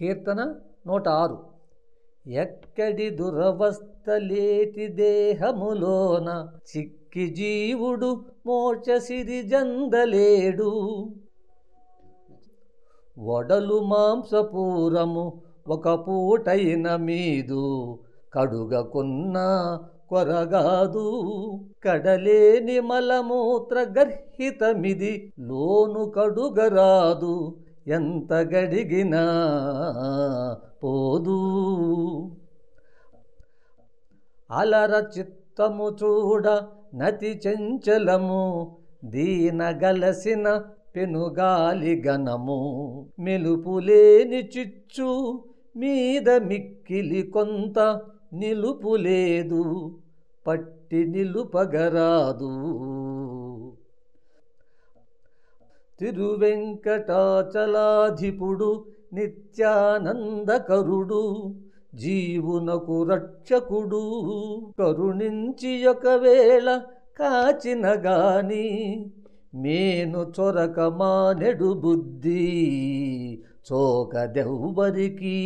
కీర్తన నూట ఆరు ఎక్కడి దురవస్థలేటి దేహములోన చిక్కి జీవుడు మోచసిరి జందలేడు వడలు మాంసపూరము ఒక పూటైన మీదు కడుగకున్న కొరగాదు. కడలేని మలమూత్ర గర్హితమిది లోను కడుగరాదు. ఎంత గడిగినా పోదు. అలర చిత్తము చూడ నతి చంచలము దీనగలసిన పెనుగాలి గణము మెలుపులేని చిచ్చు మీద మిక్కిలి కొంత నిలుపులేదు పట్టి నిలుపగరాదు. తిరువెంకటాచలాధిపుడు నిత్యానందకరుడు జీవునకు రక్షకుడు. కరుణించి ఒకవేళ కాచిన గాని మేను చొరక మానెడు బుద్ధి చోక చోకదెవ్వరికి